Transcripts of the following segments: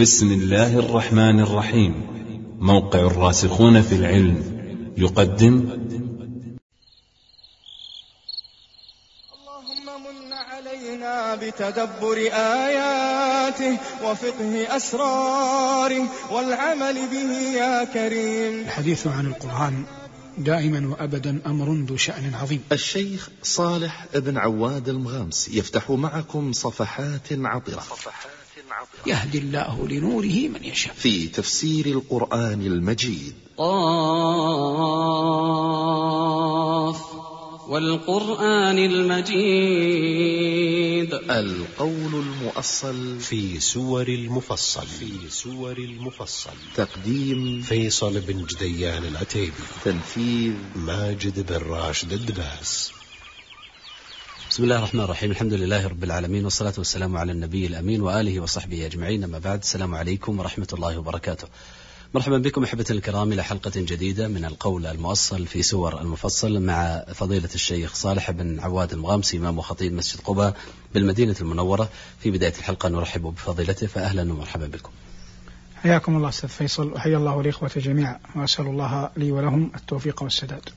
بسم الله الرحمن الرحيم. موقع الراسخون في العلم يقدم. اللهم من علينا بتدبر آياته وفقه أسراره والعمل به يا كريم. الحديث عن القرآن دائما وأبدا أمر ذو شأن عظيم. الشيخ صالح بن عواد المغامس يفتح معكم صفحات عطرة. يهدي الله لنوره من يشاء. في تفسير القرآن المجيد. قاف والقرآن المجيد. القول المؤصل في سور المفصل. في سور المفصل. تقديم فيصل بن جديان العتيبي تنفيذ ماجد بن راشد الدباس. بسم الله الرحمن الرحيم. الحمد لله رب العالمين والصلاة والسلام على النبي الأمين وآله وصحبه أجمعين. أما بعد السلام عليكم ورحمة الله وبركاته. مرحبا بكم أحبتي الكرام إلى حلقة جديدة من القول المؤصل في سور المفصل مع فضيلة الشيخ صالح بن عواد المغامسي إمام وخطيب مسجد قباء بالمدينة المنورة. في بداية الحلقة نرحب بفضيلته فأهلا ومرحبا بكم. حياكم الله أستاذ فيصل وحيا الله الإخوة جميعا وأسأل الله لي ولهم التوفيق والسداد.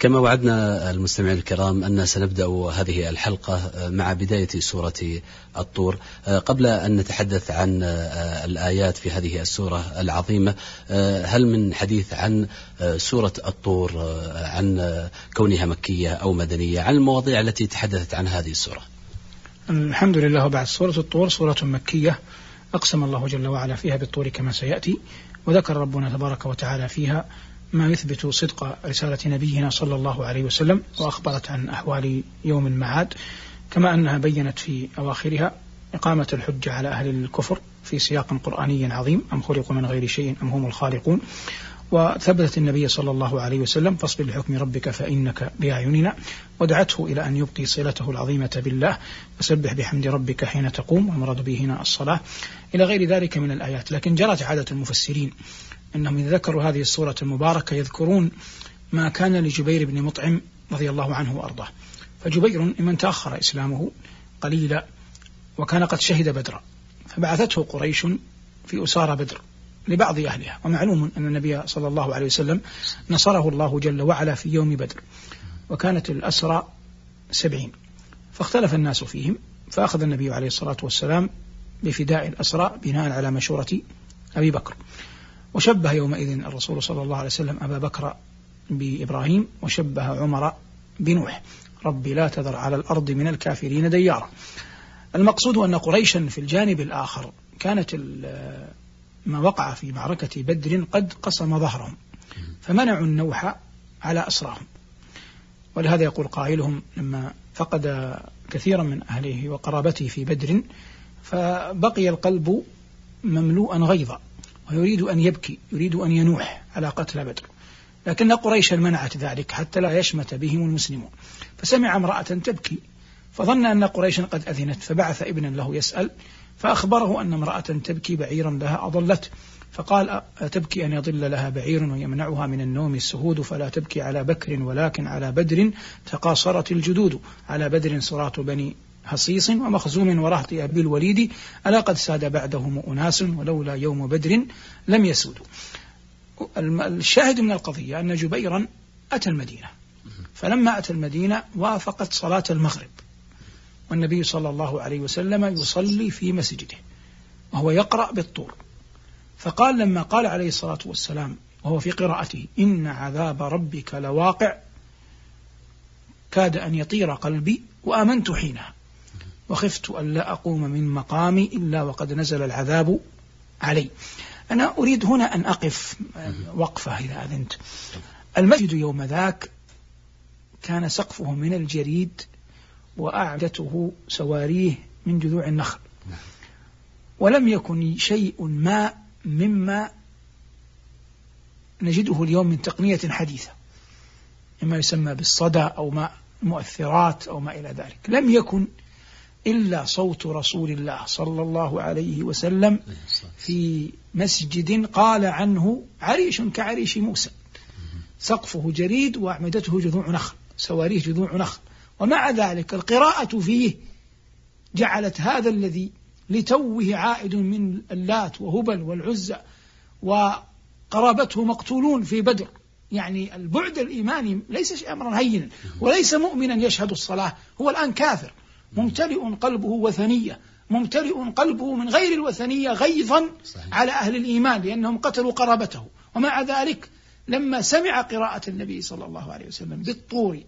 كما وعدنا المستمعين الكرام أن سنبدأ هذه الحلقة مع بداية سورة الطور. قبل أن نتحدث عن الآيات في هذه السورة العظيمة هل من حديث عن سورة الطور عن كونها مكية أو مدنية؟ عن المواضيع التي تحدثت عن هذه السورة. الحمد لله وبعد سورة الطور سورة مكية. أقسم الله جل وعلا فيها بالطور كما سيأتي وذكر ربنا تبارك وتعالى فيها. ما يثبت صدق رسالة نبينا صلى الله عليه وسلم وأخبرت عن أحوال يوم المعاد كما أنها بينت في أواخرها إقامة الحجة على أهل الكفر في سياق قرآني عظيم أم خلقوا من غير شيء أم هم الخالقون؟ وثبتت النبي صلى الله عليه وسلم فاصبر لحكم ربك فإنك بأعيننا ودعته إلى أن يبقي صلته العظيمة بالله وسبح بحمد ربك حين تقوم والمراد به هنا الصلاة إلى غير ذلك من الآيات لكن جرت عادة المفسرين. أنهم إذا ذكروا هذه السورة المباركة يذكرون ما كان لجبير بن مطعم رضي الله عنه وأرضاه. فجبير ممن تأخر إسلامه قليلا وكان قد شهد بدرا فبعثته قريش في أسارى بدر لبعض أهلها. ومعلوم أن النبي صلى الله عليه وسلم نصره الله جل وعلا في يوم بدر وكانت الأسرى سبعين. فاختلف الناس فيهم فأخذ النبي عليه الصلاة والسلام بفداء الأسرى بناء على مشورة أبي بكر. وشبه يومئذ الرسول صلى الله عليه وسلم أبا بكر بإبراهيم وشبه عمر بنوح رب لا تذر على الأرض من الكافرين ديارا. المقصود أن قريشا في الجانب الآخر كانت ما وقع في معركة بدر قد قسم ظهرهم فمنعوا النوح على أسراهم ولهذا يقول قائلهم لما فقد كثيرا من أهله وقرابته في بدر فبقي القلب مملوءا غيظا. ويريد أن يبكي يريد أن ينوح على قتل بدر. لكن قريشا منعت ذلك حتى لا يشمت بهم المسلمون. فسمع امرأة تبكي فظن أن قريشا قد أذنت فبعث ابنا له يسأل فأخبره أن امرأة تبكي بعيرا لها أضلت فقال تبكي أن يضل لها بعير ويمنعها من النوم السهود فلا تبكي على بكر ولكن على بدر تقاصرت الجدود. على بدر صراط بني هصيص ومخزوم ورهط أبي الوليد ألا قد ساد بعدهم أناس ولولا يوم بدر لم يسودوا الشاهد من القضية أن جبيرا أتى المدينة. فلما أتى المدينة وافقت صلاة المغرب. والنبي صلى الله عليه وسلم يصلي في مسجده وهو يقرأ بالطور. فقال لما قال عليه الصلاة والسلام وهو في قراءته إن عذاب ربك لواقع كاد أن يطير قلبي وآمنت حينها. وخفت أن لا أقوم من مقامي إلا وقد نزل العذاب علي. أنا أريد هنا أن أقف وقفة إذا أذنت المسجد يوم ذاك كان سقفه من الجريد وأعدته سواريه من جذوع النخل. ولم يكن شيء ما مما نجده اليوم من تقنية حديثة مما يسمى بالصدى أو ما مؤثرات أو ما إلى ذلك. لم يكن إلا صوت رسول الله صلى الله عليه وسلم في مسجد قال عنه عريش كعريش موسى. سقفه جريد وأعمدته جذوع نخل سواريه جذوع نخل. ومع ذلك القراءة فيه جعلت هذا الذي لتوه عائد من اللات وهبل والعزى وقرابته مقتولون في بدر. يعني البعد الإيماني ليس أمرا هينا وليس مؤمنا يشهد الصلاة هو الآن كافر. ممتلئ قلبه وثنية ممتلئ قلبه من غير الوثنية غيظا صحيح. على أهل الإيمان لأنهم قتلوا قرابته. ومع ذلك لما سمع قراءة النبي صلى الله عليه وسلم بالطور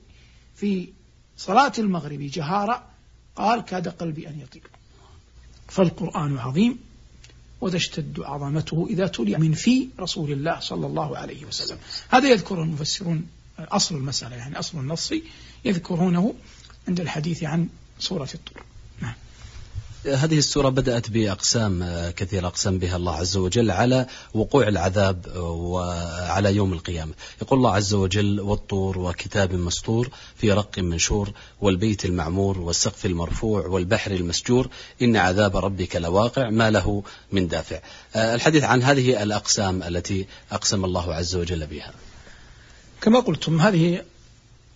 في صلاة المغرب جهارا قال كاد قلبي أن يطير فالقرآن عظيم وتشتد عظمته إذا تلي من في رسول الله صلى الله عليه وسلم. هذا يذكر المفسرون أصل المسألة يعني أصل النص يذكرونه عند الحديث عن سورة الطور. هذه السورة بدأت بأقسام آه، كثيرة أقسم بها الله عز وجل على وقوع العذاب آه، وعلى يوم القيامة. يقول الله عز وجل والطور وكتاب مسطور في رق منشور والبيت المعمور والسقف المرفوع والبحر المسجور إن عذاب ربك لواقع ما له من دافع. آه، الحديث عن هذه الأقسام التي أقسم الله عز وجل بها. كما قلتم هذه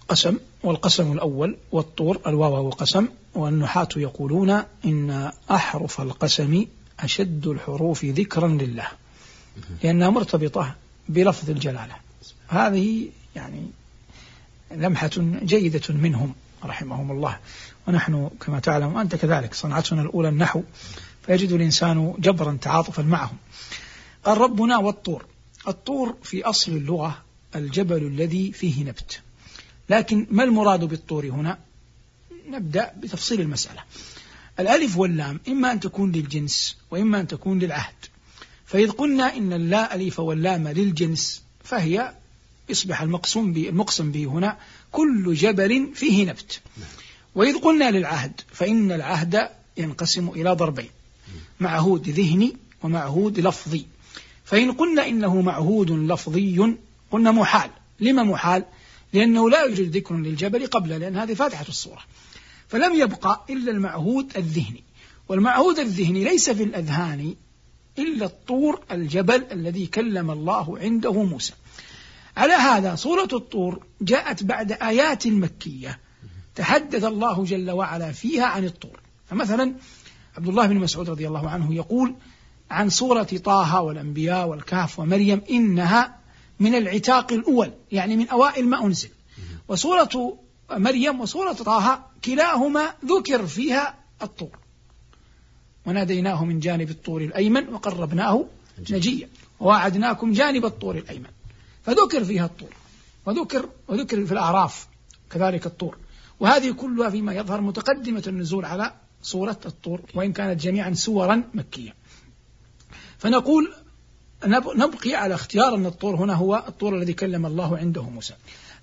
قسم والقسم الأول والطور الواو قسم والنحاة يقولون إن أحرف القسم أشد الحروف ذكرا لله. لأنها مرتبطة بلفظ الجلالة. هذه يعني لمحة جيدة منهم رحمهم الله. ونحن كما تعلم وأنت كذلك صنعتنا الأولى النحو فيجد الإنسان جبرا تعاطفا معهم. قال ربنا والطور. الطور في أصل اللغة الجبل الذي فيه نبت. لكن ما المراد بالطور هنا؟ نبدأ بتفصيل المسألة. الألف واللام إما أن تكون للجنس وإما أن تكون للعهد. فإذ قلنا إن اللا ألف واللام للجنس فهي يصبح المقسوم به المقسم به هنا كل جبل فيه نبت. وإذ قلنا للعهد فإن العهد ينقسم إلى ضربين معهود ذهني ومعهود لفظي. فإن قلنا إنه معهود لفظي قلنا محال. لما محال؟ لأنه لا يوجد ذكر للجبل قبله لأن هذه فاتحة الصورة. فلم يبقى إلا المعهود الذهني. والمعهود الذهني ليس في الأذهان إلا الطور الجبل الذي كلم الله عنده موسى. على هذا سورة الطور جاءت بعد آيات مكية تحدث الله جل وعلا فيها عن الطور. فمثلا عبد الله بن مسعود رضي الله عنه يقول عن سورة طه والأنبياء والكهف ومريم إنها من العتاق الأول يعني من أوائل ما أنزل. وسورة مريم وسورة طه كلاهما ذكر فيها الطور. وناديناه من جانب الطور الأيمن وقربناه نجيا. ووعدناكم جانب الطور الأيمن. فذكر فيها الطور. وذكر وذكر في الأعراف كذلك الطور. وهذه كلها فيما يظهر متقدمة النزول على سورة الطور وإن كانت جميعا سورا مكية. فنقول نبقي على اختيار أن الطور هنا هو الطور الذي كلم الله عنده موسى.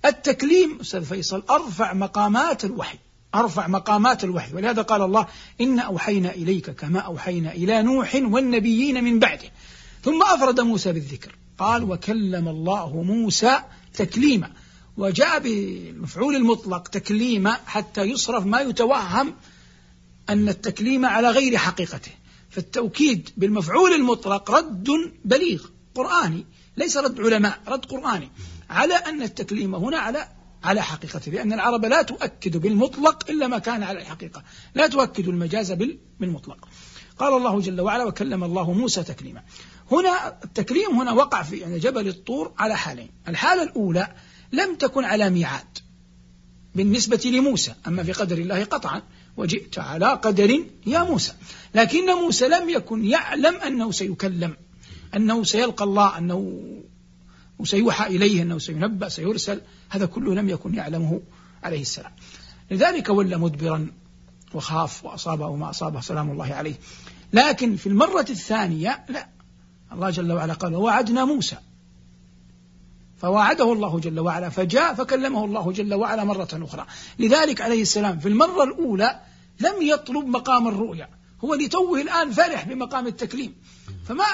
التكليم أستاذ فيصل أرفع مقامات الوحي أرفع مقامات الوحي. ولهذا قال الله إن أوحينا إليك كما أوحينا إلى نوح والنبيين من بعده. ثم أفرد موسى بالذكر. قال وكلم الله موسى تكليما. وجاء بالمفعول المطلق تكليما حتى يصرف ما يتوهم أن التكليم على غير حقيقته. فالتوكيد بالمفعول المطلق رد بليغ قرآني ليس رد علماء رد قرآني. على أن التكليم هنا على على حقيقته لأن العرب لا تؤكد بالمطلق إلا ما كان على الحقيقة. لا تؤكد المجاز بالمطلق. قال الله جل وعلا وكلم الله موسى تكليما. هنا التكليم هنا وقع في جبل الطور على حالين. الحالة الأولى لم تكن على ميعاد بالنسبة لموسى أما في قدر الله قطعا. وجئت على قدر يا موسى. لكن موسى لم يكن يعلم أنه سيكلم أنه سيلقى الله أنه وسيوحى إليه أنه سينبأ سيرسل. هذا كله لم يكن يعلمه عليه السلام. لذلك ولى مدبرا وخاف وأصابه ما أصابه سلام الله عليه. لكن في المرة الثانية لا. الله جل وعلا قال ووعدنا موسى فوعده الله جل وعلا فجاء فكلمه الله جل وعلا مرة أخرى. لذلك عليه السلام في المرة الأولى لم يطلب مقام الرؤيا. هو لتوه الآن فرح بمقام التكليم. فما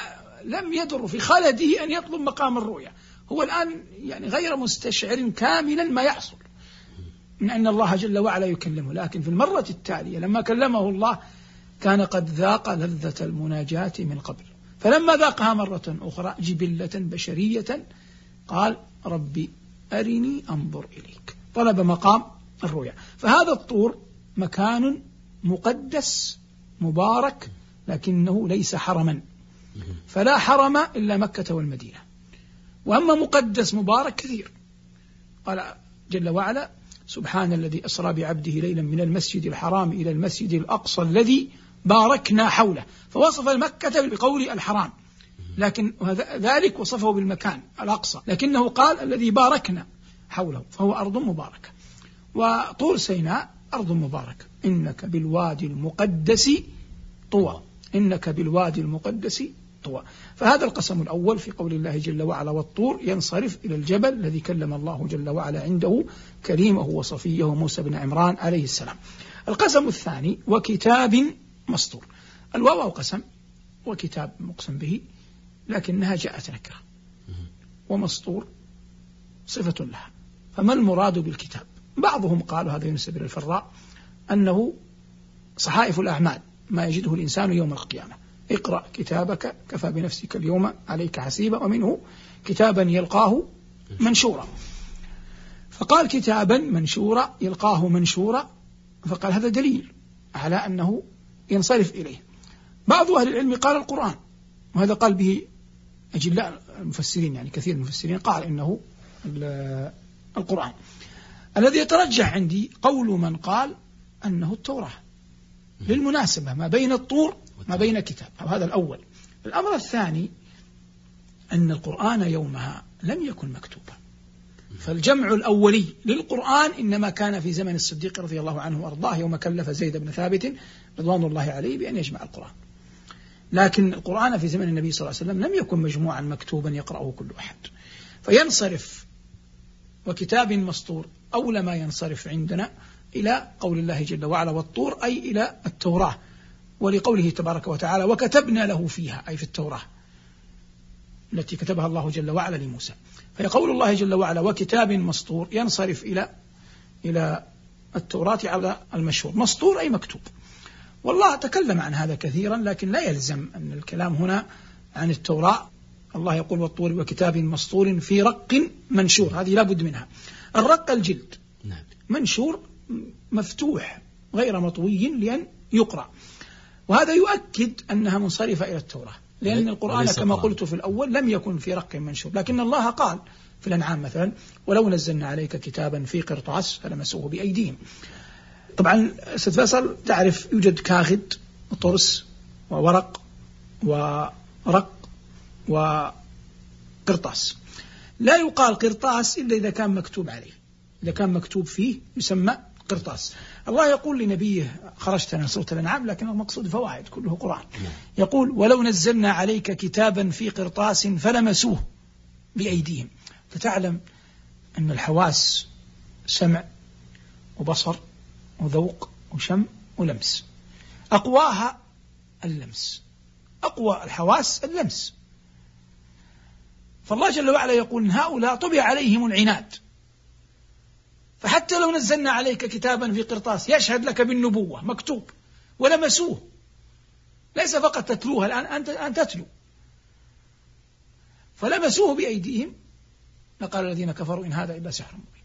لم يدر في خلده أن يطلب مقام الرؤيا. هو الآن يعني غير مستشعر كاملا ما يحصل من أن الله جل وعلا يكلمه. لكن في المرة التالية لما كلمه الله كان قد ذاق لذة المناجاة من قبل. فلما ذاقها مرة أخرى جبلة بشرية قال ربي أرني أنظر إليك. طلب مقام الرؤيا. فهذا الطور مكان مقدس مبارك لكنه ليس حرما. فلا حرم إلا مكة والمدينة. وأما مقدس مبارك كثير. قال جل وعلا سبحان الذي أسرى بعبده ليلا من المسجد الحرام إلى المسجد الأقصى الذي باركنا حوله. فوصف المكة بقول الحرام. لكن ذلك وصفه بالمكان الأقصى. لكنه قال الذي باركنا حوله فهو أرض مباركة. وطور سيناء أرض مباركة. إنك بالوادي المقدس طوى. إنك بالوادي المقدس طوى. فهذا القسم الأول في قول الله جل وعلا والطور ينصرف إلى الجبل الذي كلم الله جل وعلا عنده كريمه وصفيه موسى بن عمران عليه السلام. القسم الثاني وكتاب مسطور. الواو قسم وكتاب مقسم به لكنها جاءت نكرة. ومسطور صفة لها. فما المراد بالكتاب؟ بعضهم قالوا هذا ينسب إلى الفراء أنه صحائف الأعمال ما يجده الإنسان يوم القيامة. اقرأ كتابك كفى بنفسك اليوم عليك حسيبا ومنه كتابا يلقاه منشورا. فقال كتابا منشورا يلقاه منشورا فقال هذا دليل على أنه ينصرف إليه. بعض أهل العلم قال القرآن وهذا قال به أجلاء المفسرين يعني كثير من المفسرين قال إنه القرآن. الذي يترجح عندي قول من قال أنه التوراة. للمناسبة ما بين الطور ما بين كتاب. هذا الأول. الأمر الثاني أن القرآن يومها لم يكن مكتوبا. فالجمع الأولي للقرآن إنما كان في زمن الصديق رضي الله عنه وأرضاه يوم كلف زيد بن ثابت رضوان الله عليه بأن يجمع القرآن. لكن القرآن في زمن النبي صلى الله عليه وسلم لم يكن مجموعا مكتوبا يقرأه كل أحد. فينصرف وكتاب مسطور أولى ما ينصرف عندنا إلى قول الله جل وعلا والطور أي إلى التوراة ولقوله تبارك وتعالى وكتبنا له فيها أي في التوراة التي كتبها الله جل وعلا لموسى. فيقول الله جل وعلا وكتاب مسطور ينصرف إلى إلى التوراة على المشهور. مسطور أي مكتوب. والله تكلم عن هذا كثيرا لكن لا يلزم أن الكلام هنا عن التوراة. الله يقول والطور وكتاب مسطور في رق منشور. هذه لابد منها. الرق الجلد. نعم. منشور مفتوح غير مطوي لأن يقرأ. وهذا يؤكد أنها منصرفة إلى التوراة لأن القرآن كما قلت في الأول لم يكن في رق منشور. لكن الله قال في الأنعام مثلا ولو نزلنا عليك كتابا في قرطاس فلمسوه بأيديهم. طبعا أستاذ فيصل تعرف يوجد كاغد وطرس وورق ورق وقرطاس. لا يقال قرطاس إلا إذا كان مكتوب عليه. إذا كان مكتوب فيه يسمى قرطاس. الله يقول لنبيه خرجت من سورة الأنعام لكن المقصود فوائد كله قرآن. يقول ولو نزلنا عليك كتابا في قرطاس فلمسوه بأيديهم. فتعلم أن الحواس سمع وبصر وذوق وشم ولمس. أقواها اللمس. أقوى الحواس اللمس. فالله جل وعلا يقول إن هؤلاء طبع عليهم العناد. فحتى لو نزلنا عليك كتابا في قرطاس يشهد لك بالنبوة مكتوب. ولمسوه. ليس فقط تتلوها الآن أنت أن تتلو. فلمسوه بأيديهم. لقال الذين كفروا إن هذا إلا سحر مبين.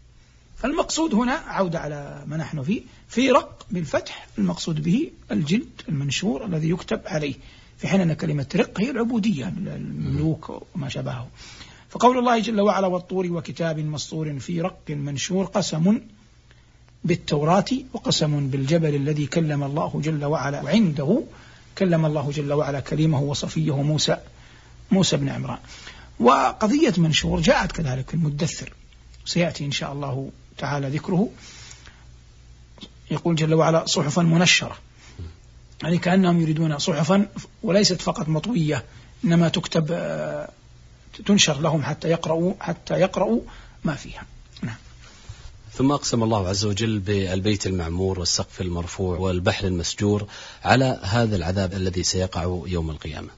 فالمقصود هنا عودة على ما نحن فيه في رق بالفتح المقصود به الجلد المنشور الذي يكتب عليه في حين أن كلمة رق هي العبودية الملوك وما شابهه. فقول الله جل وعلا والطور وكتاب مسطور في رق منشور قسم بالتوراة وقسم بالجبل الذي كلم الله جل وعلا وعنده كلم الله جل وعلا كليمه وصفيه موسى موسى بن عمران. وقضية منشور جاءت كذلك في المدثر سيأتي إن شاء الله تعالى ذكره يقول جل وعلا صحفا منشرة. يعني كأنهم يريدون صحفا وليست فقط مطوية إنما تكتب آه، تنشر لهم حتى يقرأوا حتى يقرأوا ما فيها. نعم. ثم أقسم الله عز وجل بالبيت المعمور والسقف المرفوع والبحر المسجور على هذا العذاب الذي سيقع يوم القيامة.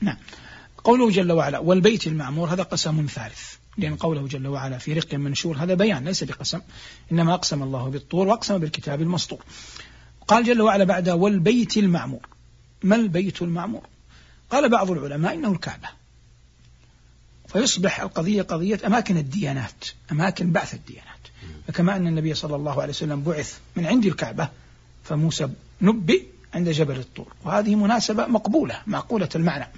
نعم. قوله جل وعلا والبيت المعمور هذا قسم ثالث. لأن قوله جل وعلا في رق منشور هذا بيان ليس بقسم إنما أقسم الله بالطور وأقسم بالكتاب المسطور. قال جل وعلا بعد والبيت المعمور. ما البيت المعمور؟ قال بعض العلماء إنه الكعبة. فيصبح القضية قضية أماكن الديانات أماكن بعث الديانات. فكما أن النبي صلى الله عليه وسلم بعث من عند الكعبة فموسى نبئ عند جبل الطور. وهذه مناسبة مقبولة معقولة المعنى.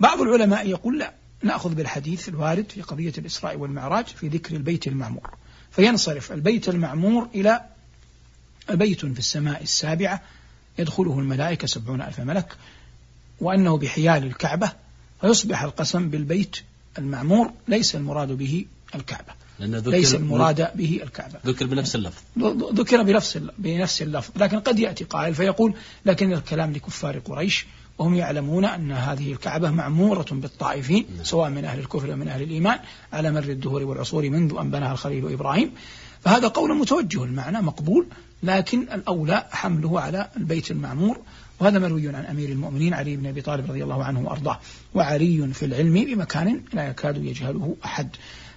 بعض العلماء يقول لا. نأخذ بالحديث الوارد في قضية الإسراء والمعراج في ذكر البيت المعمور. فينصرف البيت المعمور إلى بيت في السماء السابعة يدخله الملائكة سبعون ألف ملك وأنه بحيال الكعبة فيصبح القسم بالبيت المعمور ليس المراد به الكعبة. ليس المراد به الكعبة. ذكر بنفس اللفظ. ذكر بنفس بنفس اللفظ. لكن قد يأتي قائل فيقول لكن الكلام لكفار قريش وهم يعلمون أن هذه الكعبة معمورة بالطائفين نعم. سواء من أهل الكفر ومن أهل الإيمان على مر الدهور والعصور منذ أن بناها الخليل إبراهيم. فهذا قول متوجه المعنى مقبول لكن الأولى حمله على البيت المعمور. وهذا مروي عن أمير المؤمنين علي بن أبي طالب رضي الله عنه وأرضاه. وعلي في العلم بمكان لا يكاد يجهله أحد.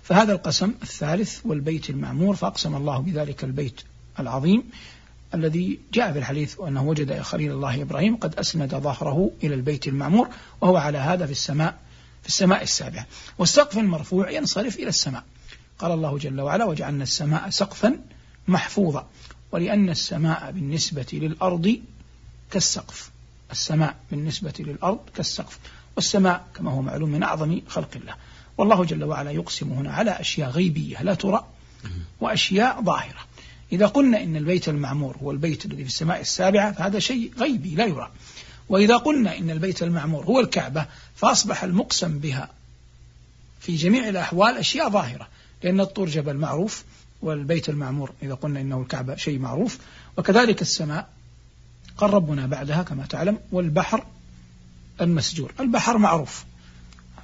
فهذا القسم الثالث والبيت المعمور فأقسم الله بذلك البيت العظيم. الذي جاء في الحديث أنه وجد خليل الله إبراهيم قد أسند ظهره إلى البيت المعمور وهو على هذا في السماء في السماء السابعة والسقف المرفوع ينصرف إلى السماء. قال الله جل وعلا وجعلنا السماء سقفا محفوظا ولأن السماء بالنسبة للأرض كالسقف. السماء بالنسبة للأرض كالسقف والسماء كما هو معلوم من أعظم خلق الله. والله جل وعلا يقسم هنا على أشياء غيبية لا ترى وأشياء ظاهرة. إذا قلنا إن البيت المعمور هو البيت الذي في السماء السابعة فهذا شيء غيبي لا يرى. وإذا قلنا إن البيت المعمور هو الكعبة فأصبح المقسم بها في جميع الأحوال أشياء ظاهرة لأن الطور جبل معروف والبيت المعمور إذا قلنا إنه الكعبة شيء معروف وكذلك السماء قال ربنا بعدها كما تعلم والبحر المسجور. البحر معروف.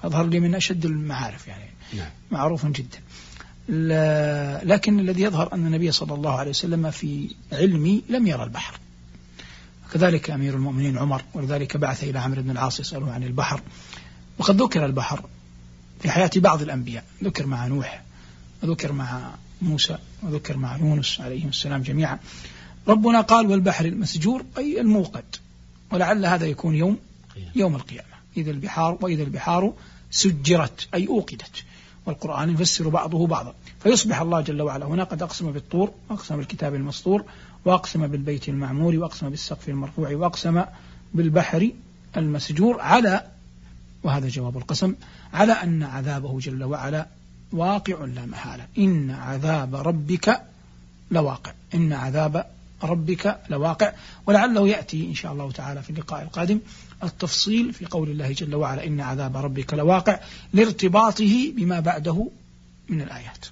أظهر لي من أشد المعارف يعني. نعم. معروف جدا. لكن الذي يظهر أن النبي صلى الله عليه وسلم في علمي لم يرى البحر. كذلك أمير المؤمنين عمر ولذلك بعث إلى عمرو بن العاص يسأله عن البحر. وقد ذكر البحر في حياة بعض الأنبياء ذكر مع نوح وذكر مع موسى وذكر مع يونس عليهم السلام جميعا. ربنا قال والبحر المسجور أي الموقد. ولعل هذا يكون يوم يوم القيامة. إذا البحار وإذا البحار سجرت أي أوقدت. والقرآن يفسر بعضه بعضا. فيصبح الله جل وعلا هنا قد أقسم بالطور وأقسم بالكتاب المسطور وأقسم بالبيت المعمور وأقسم بالسقف المرفوع وأقسم بالبحر المسجور على وهذا جواب القسم على أن عذابه جل وعلا واقع لا محالة. إن عذاب ربك لواقع. إن عذاب ربك لواقع. ولعله يأتي إن شاء الله تعالى في اللقاء القادم التفصيل في قول الله جل وعلا إن عذاب ربك لواقع لارتباطه بما بعده من الآيات.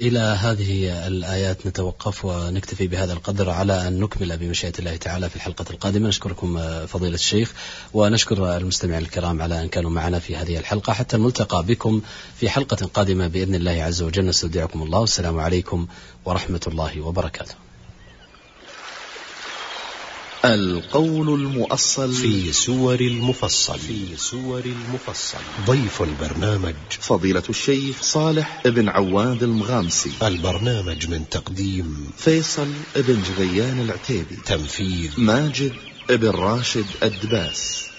إلى هذه الآيات نتوقف ونكتفي بهذا القدر على أن نكمل بمشيئة الله تعالى في الحلقة القادمة. نشكركم فضيلة الشيخ ونشكر المستمعين الكرام على أن كانوا معنا في هذه الحلقة حتى الملتقى بكم في حلقة قادمة بإذن الله عز وجل. نستودعكم الله. والسلام عليكم ورحمة الله وبركاته. القول المؤصل في سور المفصل. في سور المفصل. ضيف البرنامج. فضيلة الشيخ صالح بن عواد المغامسي. البرنامج من تقديم فيصل بن جغيان العتيبي. تنفيذ ماجد بن راشد الدباس.